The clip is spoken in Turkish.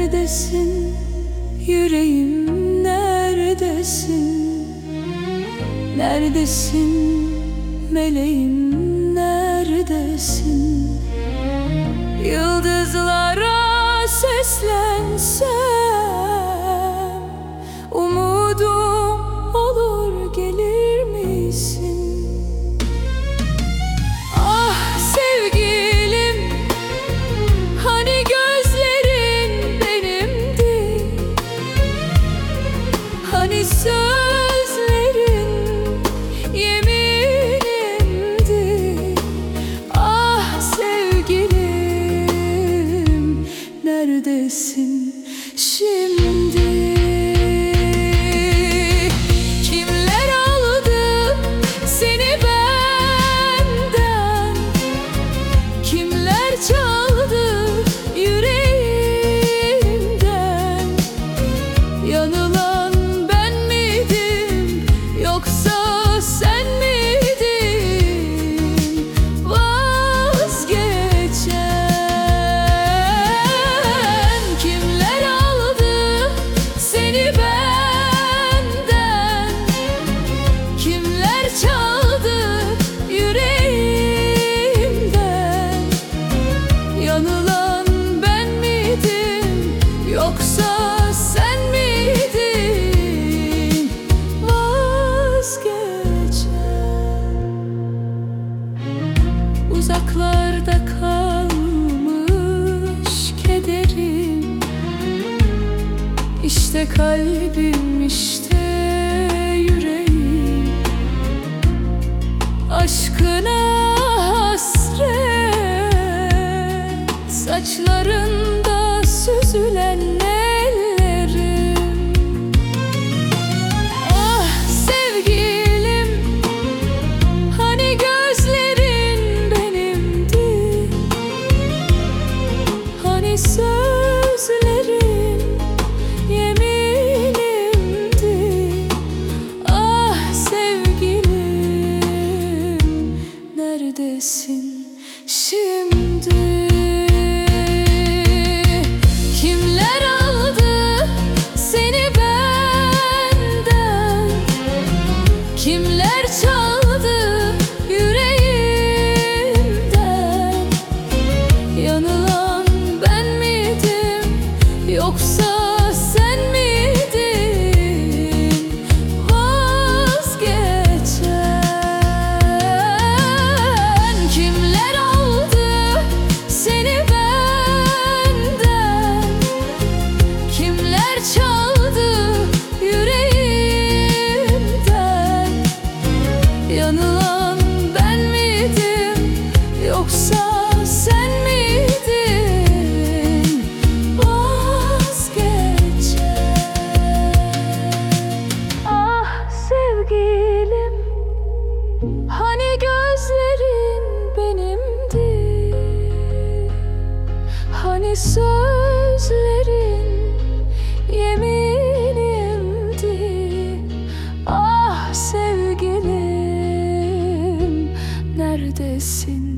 neredesin? Yüreğim neredesin? Neredesin? Meleğim neredesin? Yıldızlar so İşte kalbim işte yüreğim. Aşkına hasret Saçların Sanılan gelsin